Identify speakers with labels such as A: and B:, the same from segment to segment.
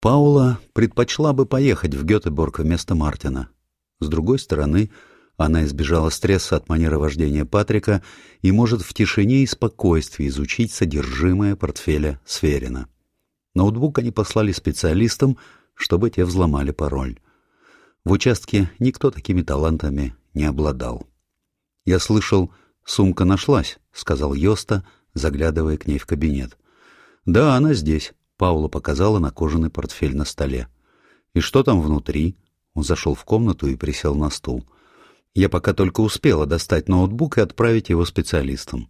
A: Паула предпочла бы поехать в Гетеборг вместо Мартина. С другой стороны, она избежала стресса от манеры вождения Патрика и может в тишине и спокойствии изучить содержимое портфеля Сверина. Ноутбук они послали специалистам, чтобы те взломали пароль. В участке никто такими талантами не обладал. «Я слышал, сумка нашлась», — сказал Йоста, заглядывая к ней в кабинет. «Да, она здесь», — Паула показала на кожаный портфель на столе. «И что там внутри?» Он зашел в комнату и присел на стул. Я пока только успела достать ноутбук и отправить его специалистам.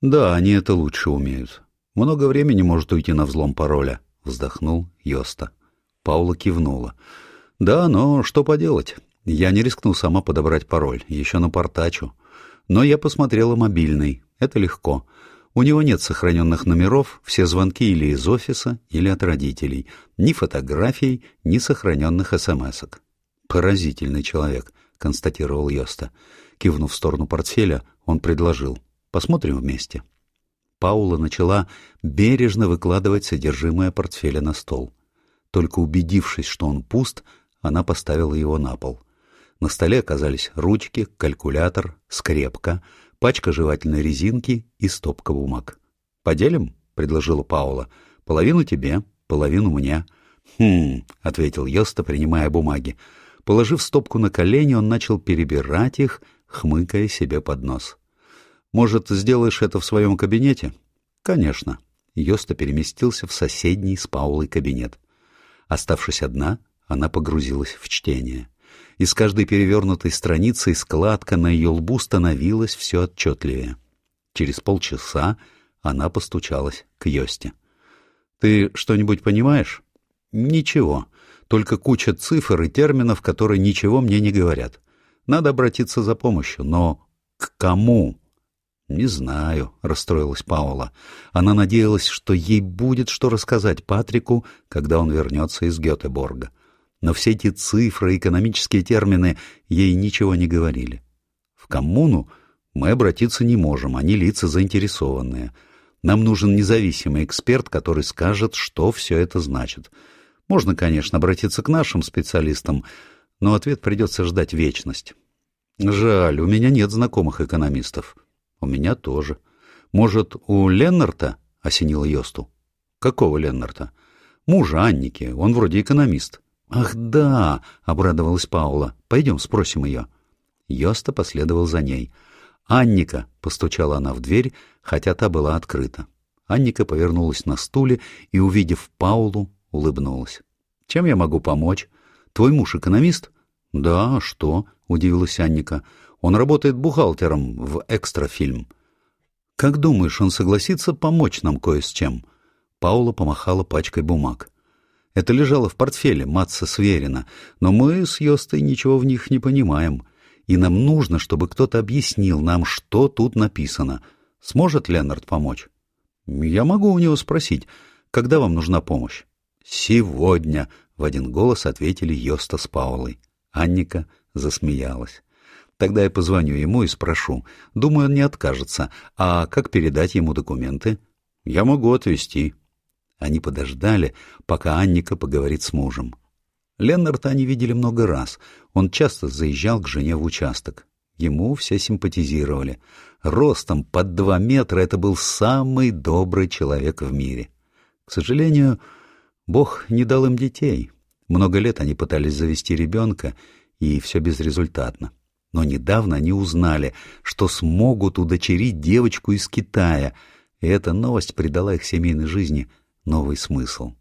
A: Да, они это лучше умеют. Много времени может уйти на взлом пароля, вздохнул Йоста. Паула кивнула. Да, но что поделать? Я не рискну сама подобрать пароль, еще напортачу. Но я посмотрела мобильный. Это легко. У него нет сохраненных номеров, все звонки или из офиса, или от родителей. Ни фотографий, ни сохраненных смс-ок. Поразительный человек. — констатировал Йоста. Кивнув в сторону портфеля, он предложил. «Посмотрим вместе». Паула начала бережно выкладывать содержимое портфеля на стол. Только убедившись, что он пуст, она поставила его на пол. На столе оказались ручки, калькулятор, скрепка, пачка жевательной резинки и стопка бумаг. «Поделим?» — предложила Паула. «Половину тебе, половину мне». «Хм», — ответил Йоста, принимая бумаги. Положив стопку на колени, он начал перебирать их, хмыкая себе под нос. «Может, сделаешь это в своем кабинете?» «Конечно». Йоста переместился в соседний с Паулой кабинет. Оставшись одна, она погрузилась в чтение. И с каждой перевернутой страницей складка на ее лбу становилась все отчетливее. Через полчаса она постучалась к Йосте. «Ты что-нибудь понимаешь?» «Ничего только куча цифр и терминов, которые ничего мне не говорят. Надо обратиться за помощью, но к кому? Не знаю, расстроилась Паула. Она надеялась, что ей будет что рассказать Патрику, когда он вернется из Гетеборга. Но все эти цифры, экономические термины ей ничего не говорили. В коммуну мы обратиться не можем, они лица заинтересованные. Нам нужен независимый эксперт, который скажет, что все это значит — можно, конечно, обратиться к нашим специалистам, но ответ придется ждать вечность. Жаль, у меня нет знакомых экономистов. У меня тоже. Может, у Леннарта осенил Йосту? Какого Леннарта? Мужа Анники, он вроде экономист. Ах, да, обрадовалась Паула. Пойдем спросим ее. Йоста последовал за ней. «Анника!» — постучала она в дверь, хотя та была открыта. Анника повернулась на стуле и, увидев Паулу, улыбнулась. «Чем я могу помочь? Твой муж экономист?» «Да, что?» — удивилась Анника. «Он работает бухгалтером в экстрафильм». «Как думаешь, он согласится помочь нам кое с чем?» Паула помахала пачкой бумаг. Это лежало в портфеле Матса Сверина, но мы с Йостой ничего в них не понимаем, и нам нужно, чтобы кто-то объяснил нам, что тут написано. Сможет Ленард помочь? Я могу у него спросить, когда вам нужна помощь? «Сегодня!» — в один голос ответили Йоста с Паулой. Анника засмеялась. «Тогда я позвоню ему и спрошу. Думаю, он не откажется. А как передать ему документы?» «Я могу отвезти». Они подождали, пока Анника поговорит с мужем. Леннарта они видели много раз. Он часто заезжал к жене в участок. Ему все симпатизировали. Ростом под два метра это был самый добрый человек в мире. К сожалению, Бог не дал им детей. Много лет они пытались завести ребенка, и все безрезультатно. Но недавно они узнали, что смогут удочерить девочку из Китая, и эта новость придала их семейной жизни новый смысл.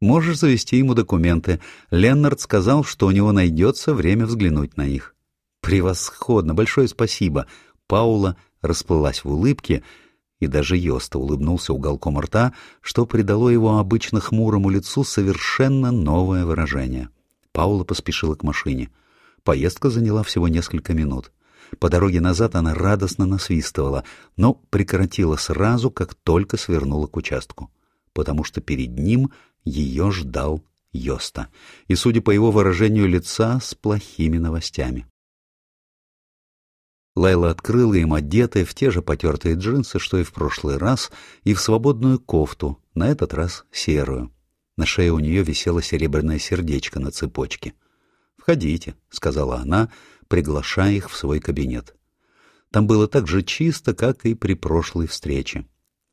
A: Можешь завести ему документы. Леннард сказал, что у него найдется время взглянуть на них. Превосходно, большое спасибо. Паула расплылась в улыбке, и даже Йоста улыбнулся уголком рта, что придало его обычно хмурому лицу совершенно новое выражение. Паула поспешила к машине. Поездка заняла всего несколько минут. По дороге назад она радостно насвистывала, но прекратила сразу, как только свернула к участку, потому что перед ним ее ждал Йоста, и, судя по его выражению лица, с плохими новостями. Лайла открыла им одетые в те же потертые джинсы, что и в прошлый раз, и в свободную кофту, на этот раз серую. На шее у нее висело серебряное сердечко на цепочке. «Входите», — сказала она, приглашая их в свой кабинет. Там было так же чисто, как и при прошлой встрече.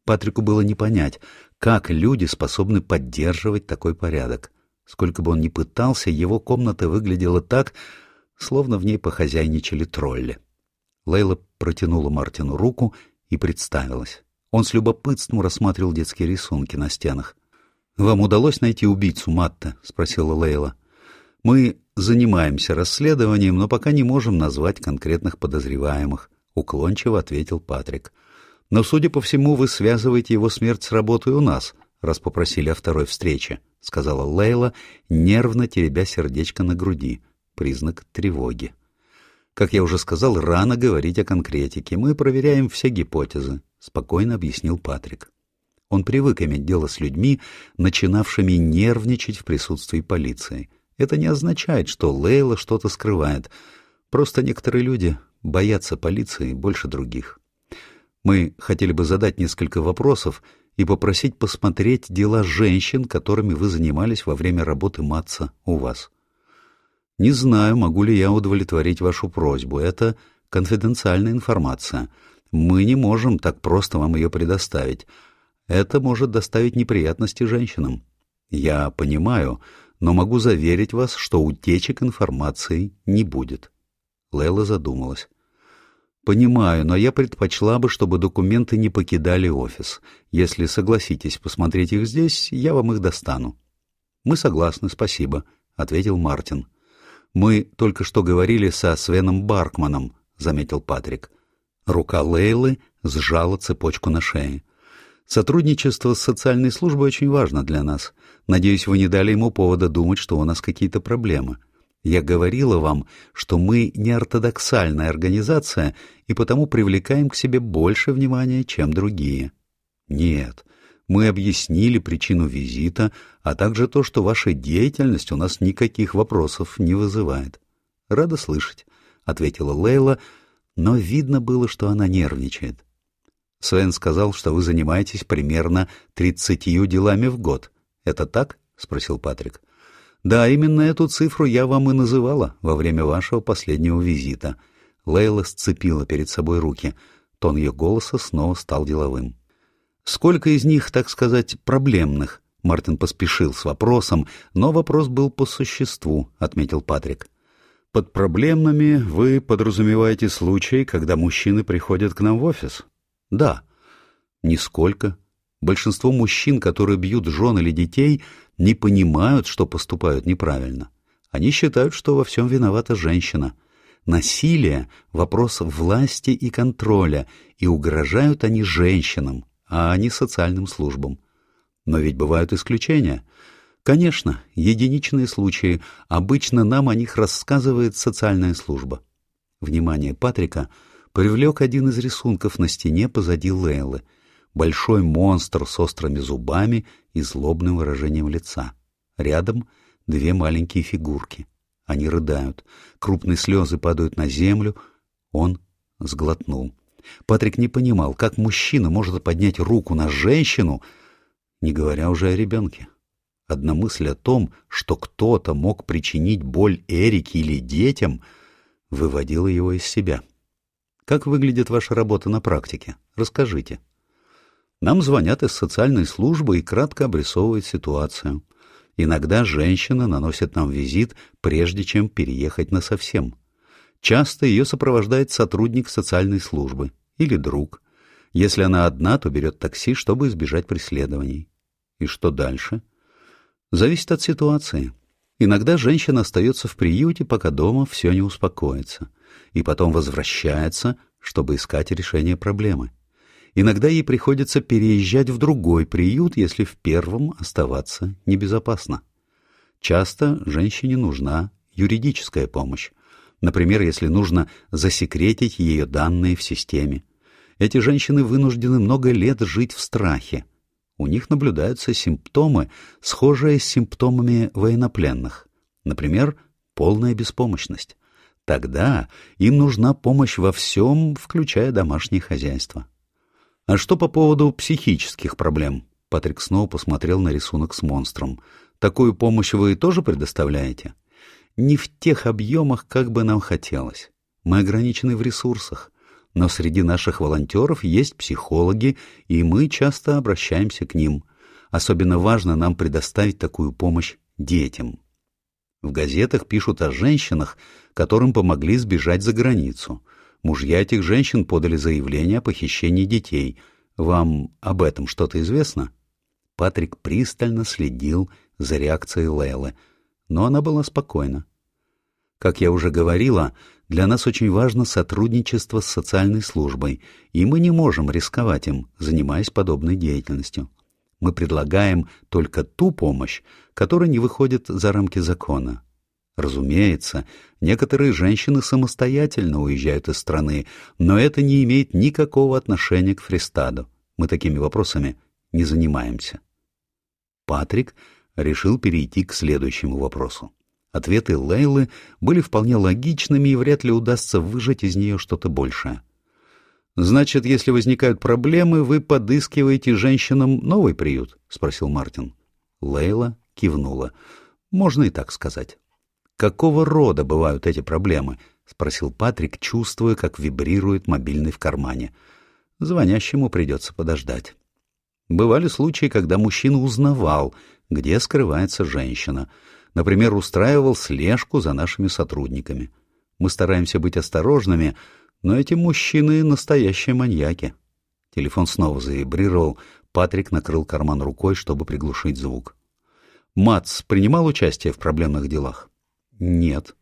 A: Патрику было не понять, как люди способны поддерживать такой порядок. Сколько бы он ни пытался, его комната выглядела так, словно в ней похозяйничали тролли. Лейла протянула Мартину руку и представилась. Он с любопытством рассматривал детские рисунки на стенах. «Вам удалось найти убийцу Матта?» — спросила Лейла. «Мы занимаемся расследованием, но пока не можем назвать конкретных подозреваемых», — уклончиво ответил Патрик. «Но, судя по всему, вы связываете его смерть с работой у нас, раз попросили о второй встрече», — сказала Лейла, нервно теребя сердечко на груди. Признак тревоги. «Как я уже сказал, рано говорить о конкретике. Мы проверяем все гипотезы», — спокойно объяснил Патрик. Он привык иметь дело с людьми, начинавшими нервничать в присутствии полиции. Это не означает, что Лейла что-то скрывает. Просто некоторые люди боятся полиции больше других. Мы хотели бы задать несколько вопросов и попросить посмотреть дела женщин, которыми вы занимались во время работы Матца у вас. Не знаю, могу ли я удовлетворить вашу просьбу. Это конфиденциальная информация. Мы не можем так просто вам ее предоставить. Это может доставить неприятности женщинам. Я понимаю, но могу заверить вас, что утечек информации не будет. Лейла задумалась. «Понимаю, но я предпочла бы, чтобы документы не покидали офис. Если согласитесь посмотреть их здесь, я вам их достану». «Мы согласны, спасибо», — ответил Мартин. «Мы только что говорили со Свеном Баркманом», — заметил Патрик. Рука Лейлы сжала цепочку на шее. Сотрудничество с социальной службой очень важно для нас. Надеюсь, вы не дали ему повода думать, что у нас какие-то проблемы. Я говорила вам, что мы не ортодоксальная организация и потому привлекаем к себе больше внимания, чем другие. Нет, мы объяснили причину визита, а также то, что ваша деятельность у нас никаких вопросов не вызывает. Рада слышать, — ответила Лейла, но видно было, что она нервничает. Свен сказал, что вы занимаетесь примерно тридцатью делами в год. Это так? — спросил Патрик. — Да, именно эту цифру я вам и называла во время вашего последнего визита. Лейла сцепила перед собой руки. Тон ее голоса снова стал деловым. — Сколько из них, так сказать, проблемных? Мартин поспешил с вопросом, но вопрос был по существу, — отметил Патрик. — Под проблемными вы подразумеваете случаи, когда мужчины приходят к нам в офис? Да. Нисколько. Большинство мужчин, которые бьют жен или детей, не понимают, что поступают неправильно. Они считают, что во всем виновата женщина. Насилие — вопрос власти и контроля, и угрожают они женщинам, а не социальным службам. Но ведь бывают исключения. Конечно, единичные случаи, обычно нам о них рассказывает социальная служба. Внимание Патрика — привлек один из рисунков на стене позади Лейлы. Большой монстр с острыми зубами и злобным выражением лица. Рядом две маленькие фигурки. Они рыдают. Крупные слезы падают на землю. Он сглотнул. Патрик не понимал, как мужчина может поднять руку на женщину, не говоря уже о ребенке. Одна мысль о том, что кто-то мог причинить боль Эрике или детям, выводила его из себя. Как выглядит ваша работа на практике? Расскажите. Нам звонят из социальной службы и кратко обрисовывают ситуацию. Иногда женщина наносит нам визит, прежде чем переехать на совсем. Часто ее сопровождает сотрудник социальной службы или друг. Если она одна, то берет такси, чтобы избежать преследований. И что дальше? Зависит от ситуации. Иногда женщина остается в приюте, пока дома все не успокоится и потом возвращается, чтобы искать решение проблемы. Иногда ей приходится переезжать в другой приют, если в первом оставаться небезопасно. Часто женщине нужна юридическая помощь. Например, если нужно засекретить ее данные в системе. Эти женщины вынуждены много лет жить в страхе. У них наблюдаются симптомы, схожие с симптомами военнопленных. Например, полная беспомощность. Тогда им нужна помощь во всем, включая домашнее хозяйство. А что по поводу психических проблем? Патрик снова посмотрел на рисунок с монстром. «Такую помощь вы тоже предоставляете?» «Не в тех объемах, как бы нам хотелось. Мы ограничены в ресурсах. Но среди наших волонтеров есть психологи, и мы часто обращаемся к ним. Особенно важно нам предоставить такую помощь детям. В газетах пишут о женщинах, которым помогли сбежать за границу. Мужья этих женщин подали заявление о похищении детей. Вам об этом что-то известно? Патрик пристально следил за реакцией Лейлы, но она была спокойна. Как я уже говорила, для нас очень важно сотрудничество с социальной службой, и мы не можем рисковать им, занимаясь подобной деятельностью. Мы предлагаем только ту помощь, которая не выходит за рамки закона. Разумеется, некоторые женщины самостоятельно уезжают из страны, но это не имеет никакого отношения к Фристаду. Мы такими вопросами не занимаемся. Патрик решил перейти к следующему вопросу. Ответы Лейлы были вполне логичными, и вряд ли удастся выжать из нее что-то большее. «Значит, если возникают проблемы, вы подыскиваете женщинам новый приют?» — спросил Мартин. Лейла кивнула. «Можно и так сказать». «Какого рода бывают эти проблемы?» — спросил Патрик, чувствуя, как вибрирует мобильный в кармане. Звонящему придется подождать. Бывали случаи, когда мужчина узнавал, где скрывается женщина. Например, устраивал слежку за нашими сотрудниками. Мы стараемся быть осторожными, но эти мужчины — настоящие маньяки. Телефон снова завибрировал. Патрик накрыл карман рукой, чтобы приглушить звук. «Мац принимал участие в проблемных делах?» «Нет»,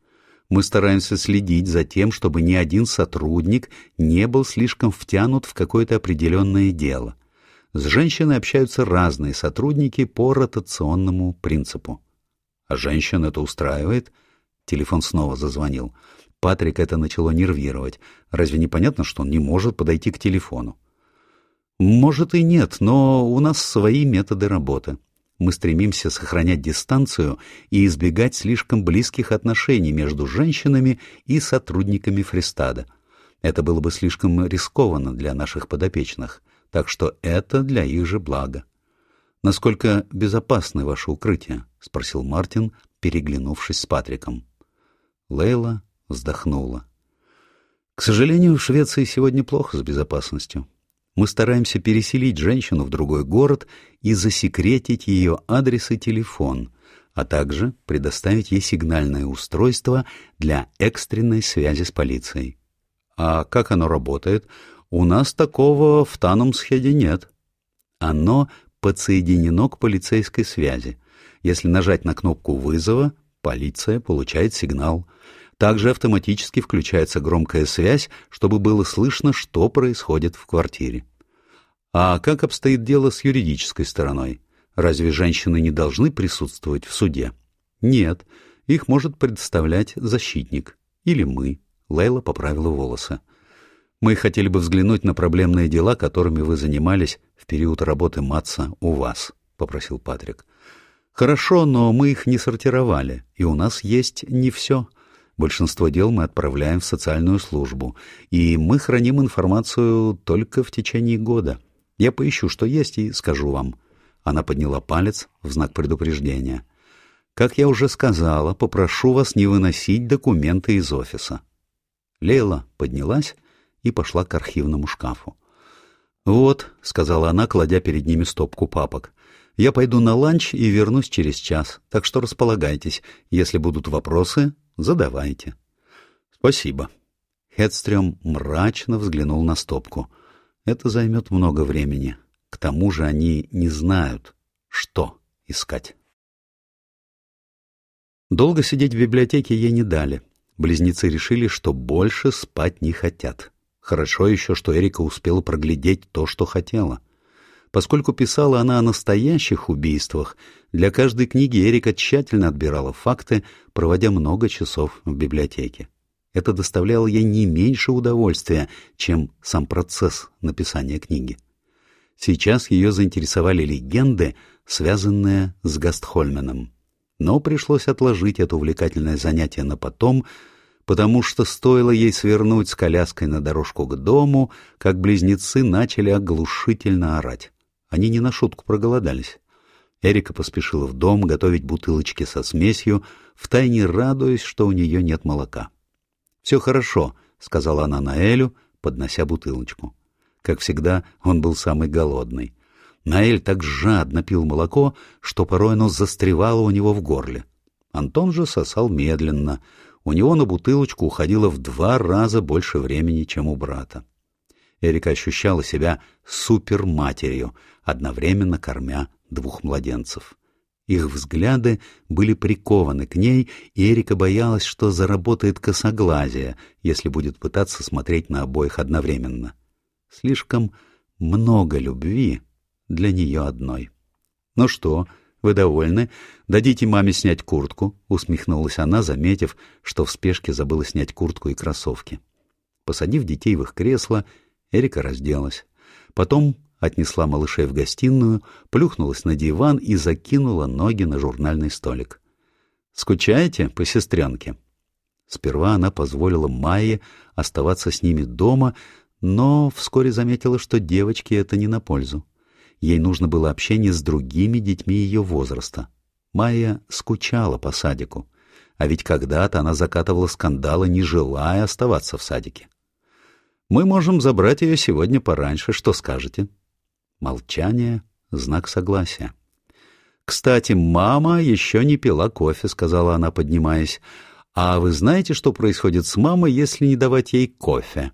A: мы стараемся следить за тем, чтобы ни один сотрудник не был слишком втянут в какое-то определенное дело. С женщиной общаются разные сотрудники по ротационному принципу. А женщин это устраивает? Телефон снова зазвонил. Патрик это начало нервировать. Разве не понятно, что он не может подойти к телефону? Может и нет, но у нас свои методы работы. Мы стремимся сохранять дистанцию и избегать слишком близких отношений между женщинами и сотрудниками Фристада. Это было бы слишком рискованно для наших подопечных так что это для их же блага. «Насколько безопасны ваши укрытия?» — спросил Мартин, переглянувшись с Патриком. Лейла вздохнула. «К сожалению, в Швеции сегодня плохо с безопасностью. Мы стараемся переселить женщину в другой город и засекретить ее адрес и телефон, а также предоставить ей сигнальное устройство для экстренной связи с полицией. А как оно работает? У нас такого в Танумсхеде нет. Оно подсоединено к полицейской связи. Если нажать на кнопку вызова, полиция получает сигнал. Также автоматически включается громкая связь, чтобы было слышно, что происходит в квартире. А как обстоит дело с юридической стороной? Разве женщины не должны присутствовать в суде? Нет, их может представлять защитник. Или мы. Лейла поправила волосы. Мы хотели бы взглянуть на проблемные дела, которыми вы занимались в период работы Матса у вас, — попросил Патрик. Хорошо, но мы их не сортировали, и у нас есть не все. Большинство дел мы отправляем в социальную службу, и мы храним информацию только в течение года. Я поищу, что есть, и скажу вам. Она подняла палец в знак предупреждения. Как я уже сказала, попрошу вас не выносить документы из офиса. Лейла поднялась и пошла к архивному шкафу. «Вот», — сказала она, кладя перед ними стопку папок, — «я пойду на ланч и вернусь через час, так что располагайтесь. Если будут вопросы, задавайте». «Спасибо». Хедстрём мрачно взглянул на стопку. «Это займет много времени. К тому же они не знают, что искать». Долго сидеть в библиотеке ей не дали. Близнецы решили, что больше спать не хотят. Хорошо еще, что Эрика успела проглядеть то, что хотела. Поскольку писала она о настоящих убийствах, для каждой книги Эрика тщательно отбирала факты, проводя много часов в библиотеке. Это доставляло ей не меньше удовольствия, чем сам процесс написания книги. Сейчас ее заинтересовали легенды, связанные с Гастхольменом. Но пришлось отложить это увлекательное занятие на потом, потому что стоило ей свернуть с коляской на дорожку к дому, как близнецы начали оглушительно орать. Они не на шутку проголодались. Эрика поспешила в дом готовить бутылочки со смесью, втайне радуясь, что у нее нет молока. «Все хорошо», — сказала она Наэлю, поднося бутылочку. Как всегда, он был самый голодный. Наэль так жадно пил молоко, что порой оно застревало у него в горле. Антон же сосал медленно. У него на бутылочку уходило в два раза больше времени, чем у брата. Эрика ощущала себя суперматерью, одновременно кормя двух младенцев. Их взгляды были прикованы к ней, и Эрика боялась, что заработает косоглазие, если будет пытаться смотреть на обоих одновременно. Слишком много любви для нее одной. «Ну что, вы довольны? Дадите маме снять куртку?» — усмехнулась она, заметив, что в спешке забыла снять куртку и кроссовки. Посадив детей в их кресло, Эрика разделась. Потом отнесла малышей в гостиную, плюхнулась на диван и закинула ноги на журнальный столик. «Скучаете по сестренке?» Сперва она позволила Майе оставаться с ними дома, но вскоре заметила, что девочке это не на пользу. Ей нужно было общение с другими детьми ее возраста. Майя скучала по садику, а ведь когда-то она закатывала скандалы, не желая оставаться в садике. «Мы можем забрать ее сегодня пораньше, что скажете?» Молчание — знак согласия. «Кстати, мама еще не пила кофе», — сказала она, поднимаясь. «А вы знаете, что происходит с мамой, если не давать ей кофе?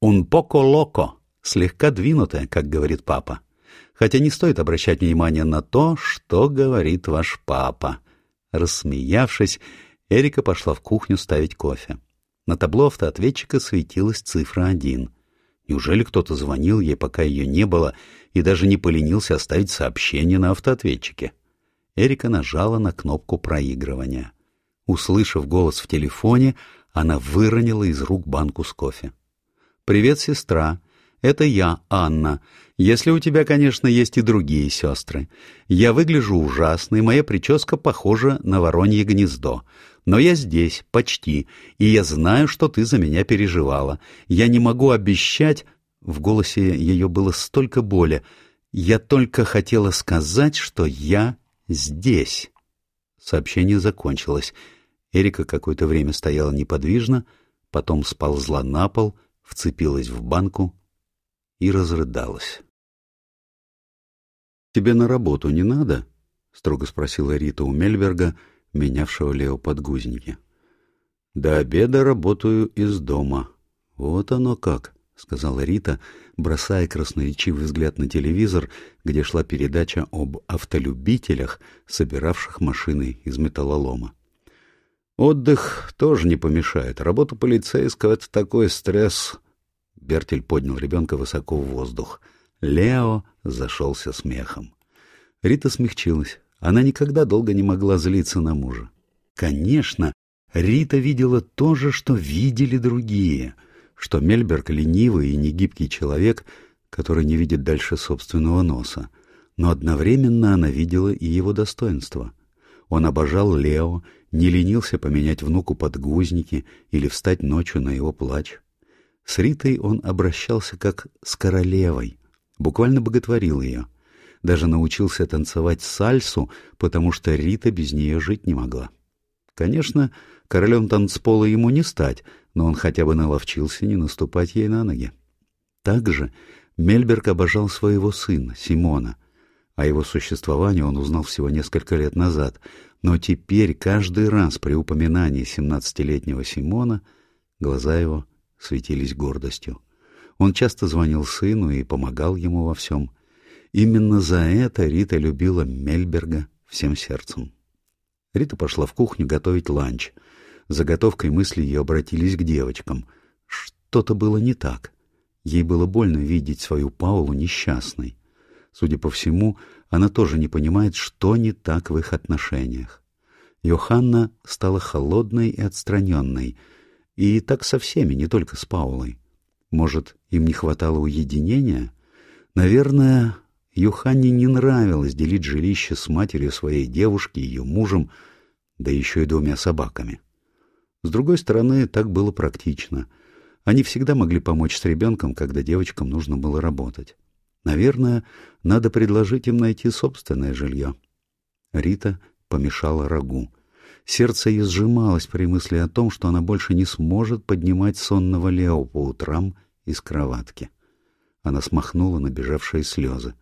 A: «Un poco loco», слегка двинутая, как говорит папа. Хотя не стоит обращать внимание на то, что говорит ваш папа. Рассмеявшись, Эрика пошла в кухню ставить кофе. На табло автоответчика светилась цифра один. Неужели кто-то звонил ей, пока ее не было, и даже не поленился оставить сообщение на автоответчике. Эрика нажала на кнопку проигрывания. Услышав голос в телефоне, она выронила из рук банку с кофе. «Привет, сестра. Это я, Анна. Если у тебя, конечно, есть и другие сестры. Я выгляжу ужасно, и моя прическа похожа на воронье гнездо. Но я здесь, почти, и я знаю, что ты за меня переживала. Я не могу обещать, в голосе ее было столько боли. «Я только хотела сказать, что я здесь». Сообщение закончилось. Эрика какое-то время стояла неподвижно, потом сползла на пол, вцепилась в банку и разрыдалась. «Тебе на работу не надо?» — строго спросила Рита у Мельберга, менявшего Лео подгузники. «До обеда работаю из дома. Вот оно как!» — сказала Рита, бросая красноречивый взгляд на телевизор, где шла передача об автолюбителях, собиравших машины из металлолома. «Отдых тоже не помешает. Работа полицейского — это такой стресс...» Бертель поднял ребенка высоко в воздух. Лео зашелся смехом. Рита смягчилась. Она никогда долго не могла злиться на мужа. Конечно, Рита видела то же, что видели другие — что Мельберг ленивый и негибкий человек, который не видит дальше собственного носа, но одновременно она видела и его достоинство. Он обожал Лео, не ленился поменять внуку подгузники или встать ночью на его плач. С Ритой он обращался как с королевой, буквально боготворил ее. Даже научился танцевать сальсу, потому что Рита без нее жить не могла. Конечно, королем танцпола ему не стать, но он хотя бы наловчился не наступать ей на ноги. Также Мельберг обожал своего сына, Симона. О его существовании он узнал всего несколько лет назад, но теперь каждый раз при упоминании семнадцатилетнего Симона глаза его светились гордостью. Он часто звонил сыну и помогал ему во всем. Именно за это Рита любила Мельберга всем сердцем. Рита пошла в кухню готовить ланч — Заготовкой мысли ее обратились к девочкам. Что-то было не так. Ей было больно видеть свою Паулу несчастной. Судя по всему, она тоже не понимает, что не так в их отношениях. Йоханна стала холодной и отстраненной. И так со всеми, не только с Паулой. Может, им не хватало уединения? Наверное, Йоханне не нравилось делить жилище с матерью своей девушки, ее мужем, да еще и двумя собаками. С другой стороны, так было практично. Они всегда могли помочь с ребенком, когда девочкам нужно было работать. Наверное, надо предложить им найти собственное жилье. Рита помешала рагу. Сердце ее сжималось при мысли о том, что она больше не сможет поднимать сонного Лео по утрам из кроватки. Она смахнула набежавшие слезы.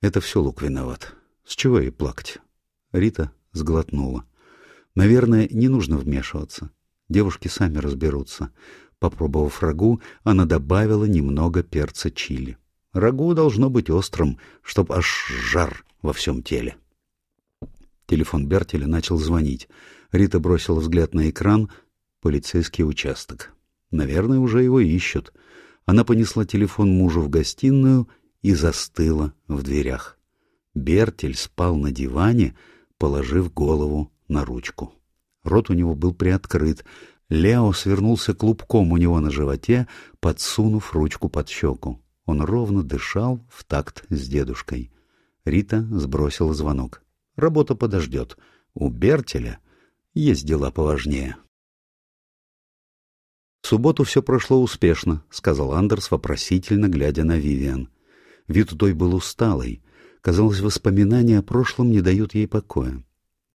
A: Это все Лук виноват. С чего ей плакать? Рита сглотнула. Наверное, не нужно вмешиваться. Девушки сами разберутся. Попробовав рагу, она добавила немного перца чили. Рагу должно быть острым, чтоб аж жар во всем теле. Телефон Бертеля начал звонить. Рита бросила взгляд на экран. Полицейский участок. Наверное, уже его ищут. Она понесла телефон мужу в гостиную и застыла в дверях. Бертель спал на диване, положив голову на ручку. Рот у него был приоткрыт. Лео свернулся клубком у него на животе, подсунув ручку под щеку. Он ровно дышал в такт с дедушкой. Рита сбросила звонок. Работа подождет. У Бертеля есть дела поважнее. В субботу все прошло успешно, — сказал Андерс, вопросительно глядя на Вивиан. Вид той был усталый. Казалось, воспоминания о прошлом не дают ей покоя.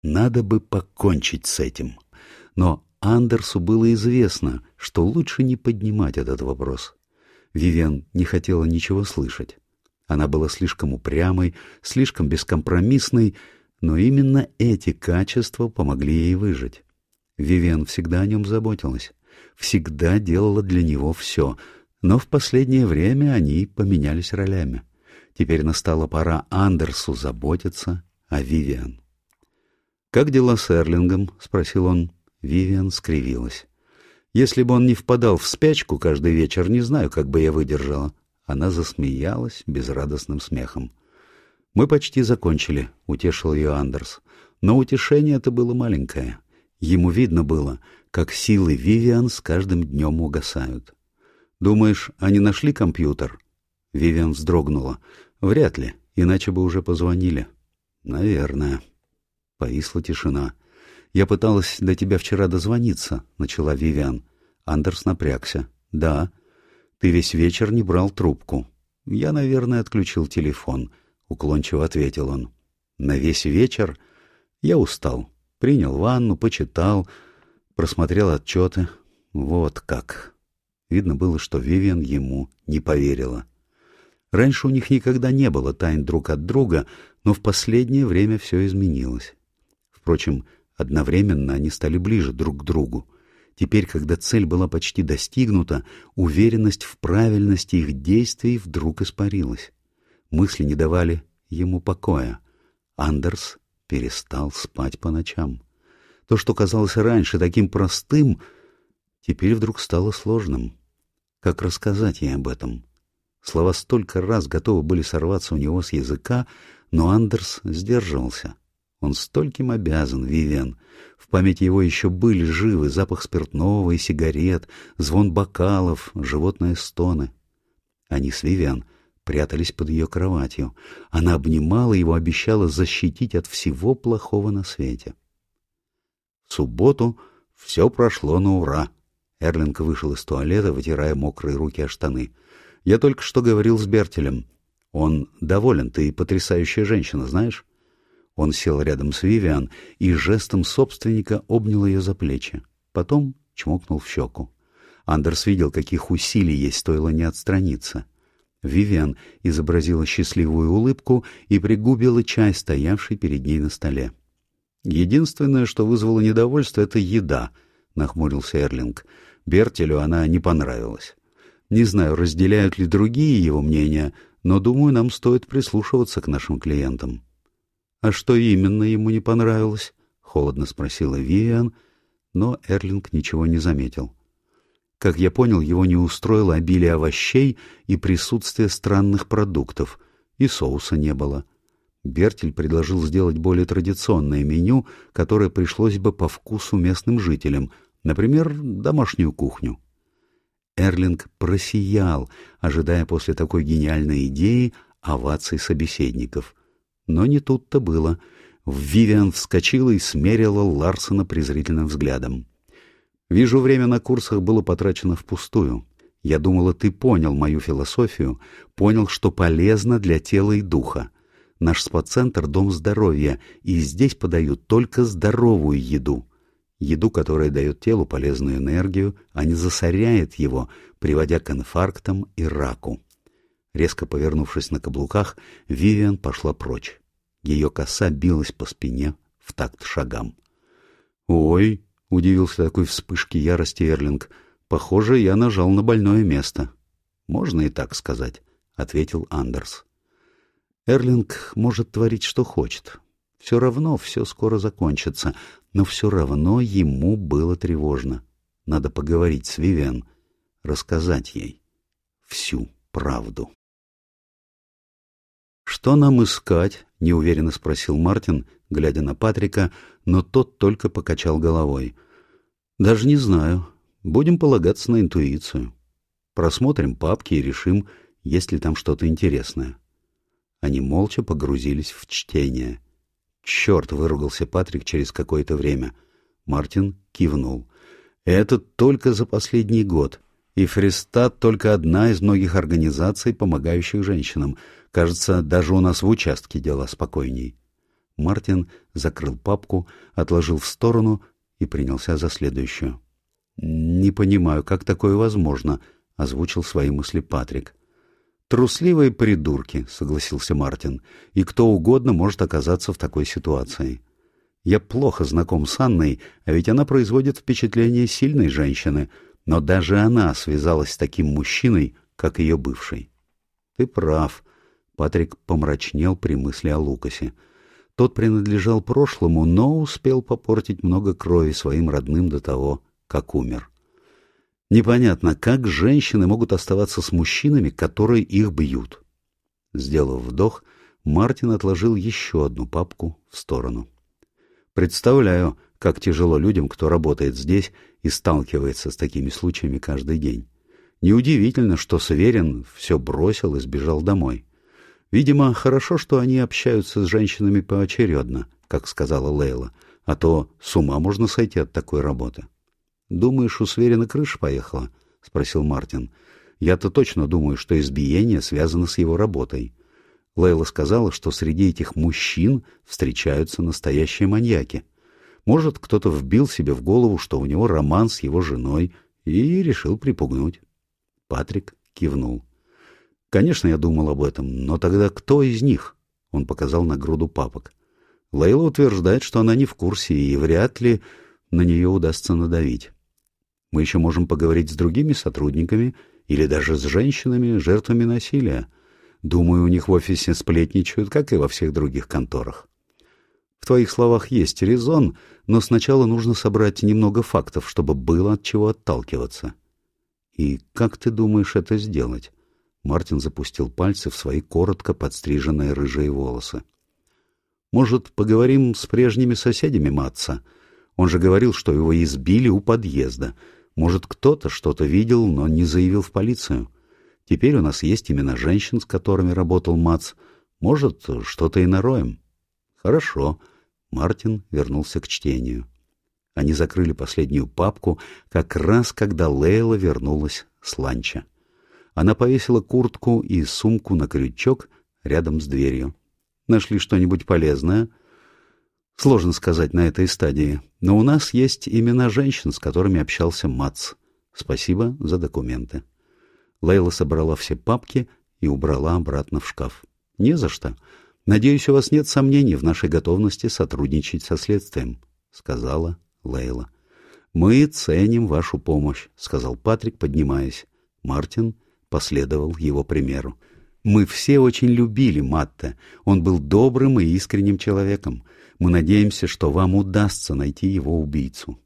A: Надо бы покончить с этим. Но Андерсу было известно, что лучше не поднимать этот вопрос. Вивиан не хотела ничего слышать. Она была слишком упрямой, слишком бескомпромиссной, но именно эти качества помогли ей выжить. Вивен всегда о нем заботилась, всегда делала для него все, но в последнее время они поменялись ролями. Теперь настала пора Андерсу заботиться о Вивиан. «Как дела с Эрлингом?» — спросил он. Вивиан скривилась. «Если бы он не впадал в спячку каждый вечер, не знаю, как бы я выдержала». Она засмеялась безрадостным смехом. «Мы почти закончили», — утешил ее Андерс. Но утешение это было маленькое. Ему видно было, как силы Вивиан с каждым днем угасают. «Думаешь, они нашли компьютер?» Вивиан вздрогнула. «Вряд ли, иначе бы уже позвонили». «Наверное». Повисла тишина. «Я пыталась до тебя вчера дозвониться», — начала Вивиан. Андерс напрягся. «Да». «Ты весь вечер не брал трубку». «Я, наверное, отключил телефон» уклончиво ответил он. На весь вечер я устал. Принял ванну, почитал, просмотрел отчеты. Вот как. Видно было, что Вивиан ему не поверила. Раньше у них никогда не было тайн друг от друга, но в последнее время все изменилось. Впрочем, одновременно они стали ближе друг к другу. Теперь, когда цель была почти достигнута, уверенность в правильности их действий вдруг испарилась. Мысли не давали ему покоя. Андерс перестал спать по ночам. То, что казалось раньше таким простым, теперь вдруг стало сложным. Как рассказать ей об этом? Слова столько раз готовы были сорваться у него с языка, но Андерс сдерживался. Он стольким обязан, Вивиан. В памяти его еще были живы запах спиртного и сигарет, звон бокалов, животные стоны. Они с Вивиан прятались под ее кроватью. Она обнимала его, обещала защитить от всего плохого на свете. В субботу все прошло на ура. Эрлинг вышел из туалета, вытирая мокрые руки о штаны. «Я только что говорил с Бертелем. Он доволен, ты потрясающая женщина, знаешь?» Он сел рядом с Вивиан и жестом собственника обнял ее за плечи. Потом чмокнул в щеку. Андерс видел, каких усилий ей стоило не отстраниться. Вивиан изобразила счастливую улыбку и пригубила чай, стоявший перед ней на столе. «Единственное, что вызвало недовольство, — это еда», — нахмурился Эрлинг. Бертелю она не понравилась. Не знаю, разделяют ли другие его мнения, но, думаю, нам стоит прислушиваться к нашим клиентам. — А что именно ему не понравилось? — холодно спросила Вивиан, но Эрлинг ничего не заметил. — как я понял, его не устроило обилие овощей и присутствие странных продуктов, и соуса не было. Бертель предложил сделать более традиционное меню, которое пришлось бы по вкусу местным жителям, например, домашнюю кухню. Эрлинг просиял, ожидая после такой гениальной идеи оваций собеседников. Но не тут-то было. Вивиан вскочила и смерила Ларсона презрительным взглядом. Вижу, время на курсах было потрачено впустую. Я думала, ты понял мою философию, понял, что полезно для тела и духа. Наш спа-центр — дом здоровья, и здесь подают только здоровую еду. Еду, которая дает телу полезную энергию, а не засоряет его, приводя к инфарктам и раку. Резко повернувшись на каблуках, Вивиан пошла прочь. Ее коса билась по спине в такт шагам. «Ой!» — удивился такой вспышки ярости Эрлинг — Похоже, я нажал на больное место. Можно и так сказать, ответил Андерс. Эрлинг может творить, что хочет. Все равно все скоро закончится, но все равно ему было тревожно. Надо поговорить с Вивиан, рассказать ей всю правду. «Что нам искать?» — неуверенно спросил Мартин, глядя на Патрика, но тот только покачал головой. «Даже не знаю. Будем полагаться на интуицию. Просмотрим папки и решим, есть ли там что-то интересное. Они молча погрузились в чтение. «Черт!» — выругался Патрик через какое-то время. Мартин кивнул. «Это только за последний год. И Фрестат только одна из многих организаций, помогающих женщинам. Кажется, даже у нас в участке дела спокойней». Мартин закрыл папку, отложил в сторону и принялся за следующую. «Не понимаю, как такое возможно?» — озвучил свои мысли Патрик. «Трусливые придурки», — согласился Мартин, — «и кто угодно может оказаться в такой ситуации. Я плохо знаком с Анной, а ведь она производит впечатление сильной женщины, но даже она связалась с таким мужчиной, как ее бывший». «Ты прав», — Патрик помрачнел при мысли о Лукасе. Тот принадлежал прошлому, но успел попортить много крови своим родным до того, как умер. Непонятно, как женщины могут оставаться с мужчинами, которые их бьют. Сделав вдох, Мартин отложил еще одну папку в сторону. Представляю, как тяжело людям, кто работает здесь и сталкивается с такими случаями каждый день. Неудивительно, что Сверин все бросил и сбежал домой. Видимо, хорошо, что они общаются с женщинами поочередно, как сказала Лейла, а то с ума можно сойти от такой работы. «Думаешь, у Сверина крыша поехала?» — спросил Мартин. «Я-то точно думаю, что избиение связано с его работой». Лейла сказала, что среди этих мужчин встречаются настоящие маньяки. Может, кто-то вбил себе в голову, что у него роман с его женой, и решил припугнуть. Патрик кивнул. «Конечно, я думал об этом, но тогда кто из них?» Он показал на груду папок. Лейла утверждает, что она не в курсе, и вряд ли на нее удастся надавить. Мы еще можем поговорить с другими сотрудниками или даже с женщинами, жертвами насилия. Думаю, у них в офисе сплетничают, как и во всех других конторах. В твоих словах есть резон, но сначала нужно собрать немного фактов, чтобы было от чего отталкиваться. И как ты думаешь это сделать? Мартин запустил пальцы в свои коротко подстриженные рыжие волосы. Может, поговорим с прежними соседями Матца? Он же говорил, что его избили у подъезда — может, кто-то что-то видел, но не заявил в полицию. Теперь у нас есть имена женщин, с которыми работал Мац. Может, что-то и нароем. Хорошо. Мартин вернулся к чтению. Они закрыли последнюю папку, как раз когда Лейла вернулась с ланча. Она повесила куртку и сумку на крючок рядом с дверью. «Нашли что-нибудь полезное?» Сложно сказать на этой стадии, но у нас есть имена женщин, с которыми общался Мац. Спасибо за документы. Лейла собрала все папки и убрала обратно в шкаф. Не за что. Надеюсь, у вас нет сомнений в нашей готовности сотрудничать со следствием, сказала Лейла. Мы ценим вашу помощь, сказал Патрик, поднимаясь. Мартин последовал его примеру. Мы все очень любили Матта. Он был добрым и искренним человеком. Мы надеемся, что вам удастся найти его убийцу.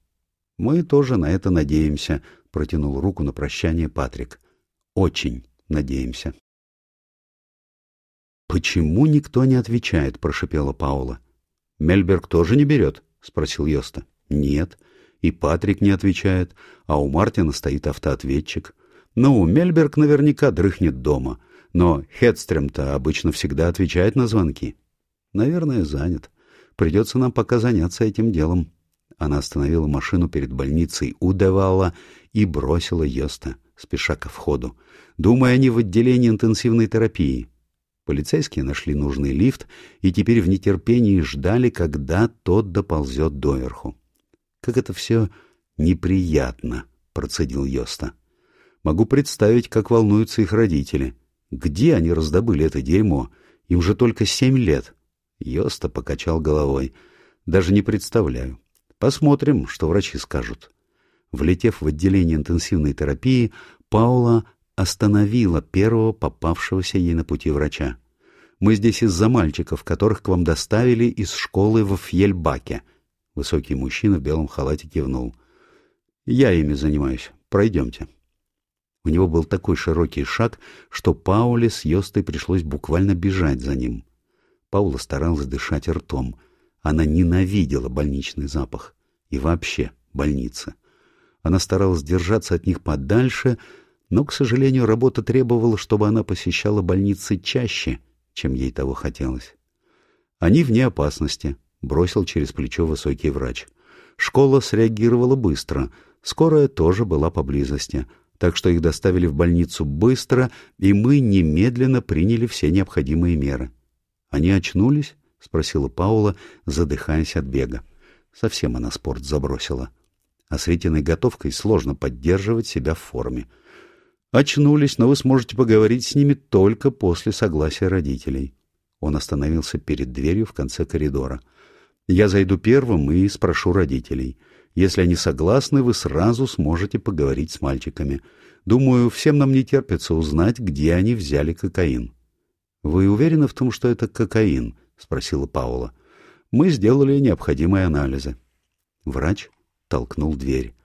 A: Мы тоже на это надеемся, протянул руку на прощание Патрик. Очень надеемся. Почему никто не отвечает, прошипела Паула. Мельберг тоже не берет? спросил Йоста. Нет. И Патрик не отвечает, а у Мартина стоит автоответчик. Ну, Мельберг наверняка дрыхнет дома, но Хедстрем-то обычно всегда отвечает на звонки. Наверное, занят. Придется нам пока заняться этим делом. Она остановила машину перед больницей Удавала и бросила Йоста спеша ко входу. «Думаю, они в отделении интенсивной терапии». Полицейские нашли нужный лифт и теперь в нетерпении ждали, когда тот доползет доверху. «Как это все неприятно», — процедил Йоста. «Могу представить, как волнуются их родители. Где они раздобыли это дерьмо? Им же только семь лет». Йоста покачал головой. «Даже не представляю. Посмотрим, что врачи скажут». Влетев в отделение интенсивной терапии, Паула остановила первого попавшегося ей на пути врача. «Мы здесь из-за мальчиков, которых к вам доставили из школы в Фьельбаке». Высокий мужчина в белом халате кивнул. «Я ими занимаюсь. Пройдемте». У него был такой широкий шаг, что Пауле с Йостой пришлось буквально бежать за ним. Паула старалась дышать ртом. Она ненавидела больничный запах. И вообще больницы. Она старалась держаться от них подальше, но, к сожалению, работа требовала, чтобы она посещала больницы чаще, чем ей того хотелось. Они вне опасности, бросил через плечо высокий врач. Школа среагировала быстро, скорая тоже была поблизости, так что их доставили в больницу быстро, и мы немедленно приняли все необходимые меры. Они очнулись? — спросила Паула, задыхаясь от бега. Совсем она спорт забросила. А с Ритиной готовкой сложно поддерживать себя в форме. Очнулись, но вы сможете поговорить с ними только после согласия родителей. Он остановился перед дверью в конце коридора. Я зайду первым и спрошу родителей. Если они согласны, вы сразу сможете поговорить с мальчиками. Думаю, всем нам не терпится узнать, где они взяли кокаин. Вы уверены в том, что это кокаин? спросила Паула. Мы сделали необходимые анализы. Врач толкнул дверь.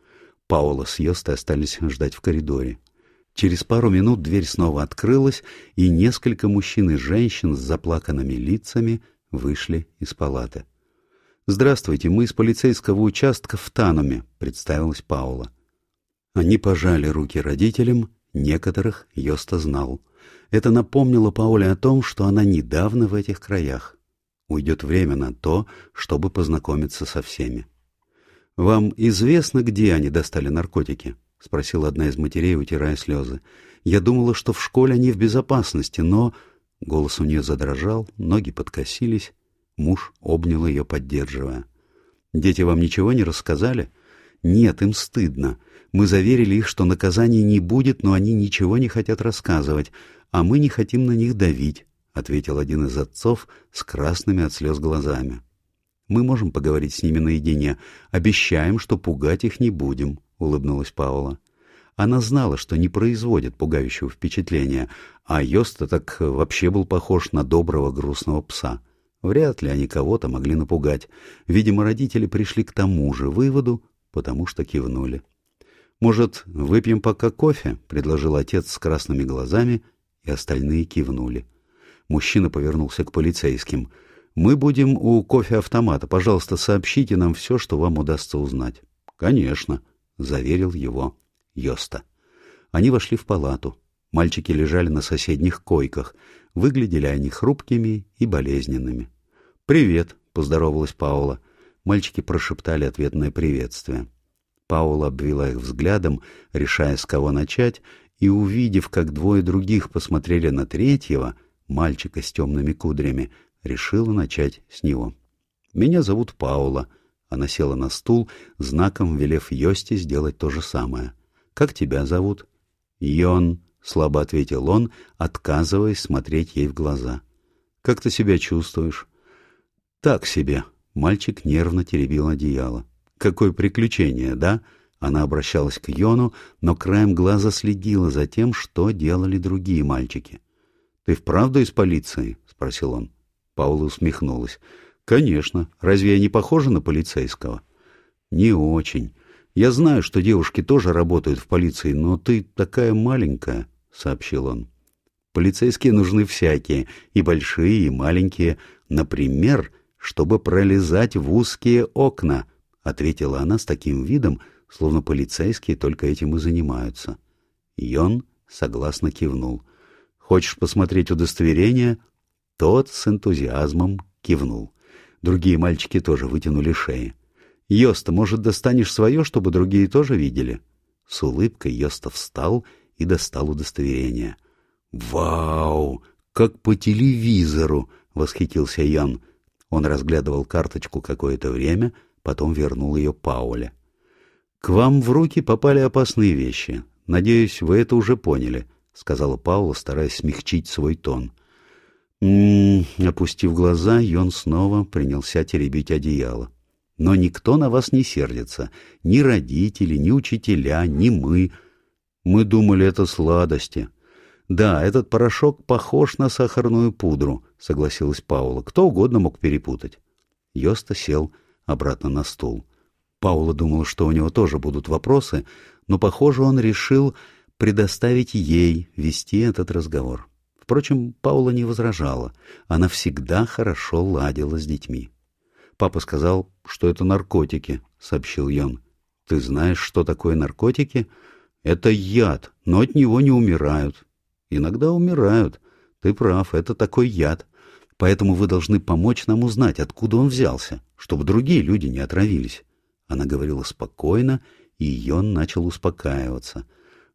A: Паула с Йостой остались ждать в коридоре. Через пару минут дверь снова открылась, и несколько мужчин и женщин с заплаканными лицами вышли из палаты. «Здравствуйте, мы из полицейского участка в Тануме», — представилась Паула. Они пожали руки родителям, некоторых Йоста знал. Это напомнило Пауле о том, что она недавно в этих краях. Уйдет время на то, чтобы познакомиться со всеми. «Вам известно, где они достали наркотики?» — спросила одна из матерей, утирая слезы. «Я думала, что в школе они в безопасности, но...» Голос у нее задрожал, ноги подкосились. Муж обнял ее, поддерживая. «Дети вам ничего не рассказали?» «Нет, им стыдно. Мы заверили их, что наказания не будет, но они ничего не хотят рассказывать, а мы не хотим на них давить», — ответил один из отцов с красными от слез глазами. «Мы можем поговорить с ними наедине. Обещаем, что пугать их не будем», — улыбнулась Паула. Она знала, что не производит пугающего впечатления, а Йоста так вообще был похож на доброго грустного пса. Вряд ли они кого-то могли напугать. Видимо, родители пришли к тому же выводу, потому что кивнули. «Может, выпьем пока кофе?» — предложил отец с красными глазами, и остальные кивнули. Мужчина повернулся к полицейским. «Мы будем у кофе-автомата. Пожалуйста, сообщите нам все, что вам удастся узнать». «Конечно», заверил его Йоста. Они вошли в палату. Мальчики лежали на соседних койках. Выглядели они хрупкими и болезненными. «Привет», — поздоровалась Паула. Мальчики прошептали ответное приветствие. Паула обвела их взглядом, решая, с кого начать, и, увидев, как двое других посмотрели на третьего, мальчика с темными кудрями, решила начать с него. «Меня зовут Паула», она села на стул, знаком велев Йости сделать то же самое. «Как тебя зовут?» «Йон», — слабо ответил он, отказываясь смотреть ей в глаза. «Как ты себя чувствуешь?» «Так себе». Мальчик нервно теребил одеяло. «Какое приключение, да?» Она обращалась к Йону, но краем глаза следила за тем, что делали другие мальчики. «Ты вправду из полиции?» — спросил он. Паула усмехнулась. «Конечно. Разве я не похожа на полицейского?» «Не очень. Я знаю, что девушки тоже работают в полиции, но ты такая маленькая», — сообщил он. «Полицейские нужны всякие, и большие, и маленькие. Например, чтобы пролезать в узкие окна», — ответила она с таким видом, словно полицейские только этим и занимаются. Йон согласно кивнул. «Хочешь посмотреть удостоверение?» Тот с энтузиазмом кивнул. Другие мальчики тоже вытянули шеи. «Йоста, может, достанешь свое, чтобы другие тоже видели?» С улыбкой Йоста встал и достал удостоверение. «Вау! Как по телевизору!» — восхитился Ян. Он разглядывал карточку какое-то время, потом вернул ее Пауле. «К вам в руки попали опасные вещи. Надеюсь, вы это уже поняли», — сказала Паула, стараясь смягчить свой тон. М -м, опустив глаза, Йон снова принялся теребить одеяло. «Но никто на вас не сердится. Ни родители, ни учителя, ни мы. Мы думали, это сладости». «Да, этот порошок похож на сахарную пудру», — согласилась Паула. «Кто угодно мог перепутать». Йоста сел обратно на стул. Паула думала, что у него тоже будут вопросы, но, похоже, он решил предоставить ей вести этот разговор. Впрочем, Паула не возражала. Она всегда хорошо ладила с детьми. «Папа сказал, что это наркотики», — сообщил Йон. «Ты знаешь, что такое наркотики?» «Это яд, но от него не умирают. Иногда умирают. Ты прав, это такой яд. Поэтому вы должны помочь нам узнать, откуда он взялся, чтобы другие люди не отравились. Она говорила спокойно, и Йон начал успокаиваться.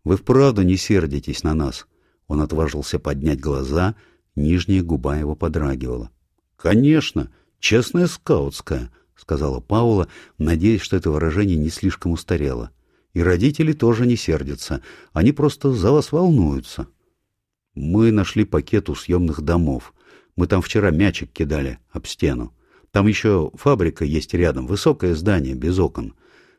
A: Вы вправду не сердитесь на нас. Он отважился поднять глаза, нижняя губа его подрагивала. Конечно, честная скаутская, сказала Паула, надеясь, что это выражение не слишком устарело. И родители тоже не сердятся, они просто за вас волнуются. Мы нашли пакет у съемных домов. Мы там вчера мячик кидали об стену. Там еще фабрика есть рядом, высокое здание, без окон.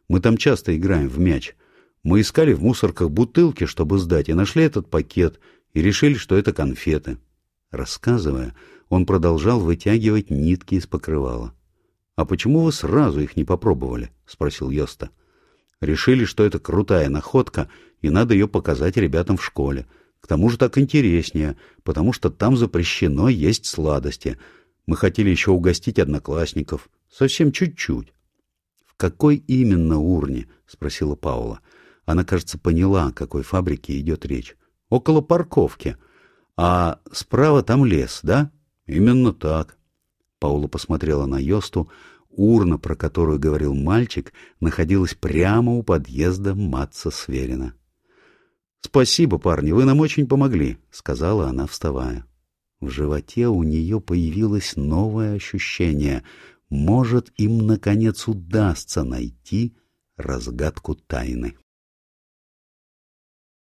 A: Мы там часто играем в мяч. Мы искали в мусорках бутылки, чтобы сдать, и нашли этот пакет, и решили, что это конфеты. Рассказывая, он продолжал вытягивать нитки из покрывала. — А почему вы сразу их не попробовали? — спросил Йоста. — Решили, что это крутая находка, и надо ее показать ребятам в школе. К тому же так интереснее, потому что там запрещено есть сладости. Мы хотели еще угостить одноклассников. Совсем чуть-чуть. — В какой именно урне? — спросила Паула. Она, кажется, поняла, о какой фабрике идет речь. — Около парковки. А справа там лес, да? — Именно так. Паула посмотрела на Йосту. Урна, про которую говорил мальчик, находилась прямо у подъезда Матца Сверина. «Спасибо, парни, вы нам очень помогли», — сказала она, вставая. В животе у нее появилось новое ощущение. Может, им, наконец, удастся найти разгадку тайны.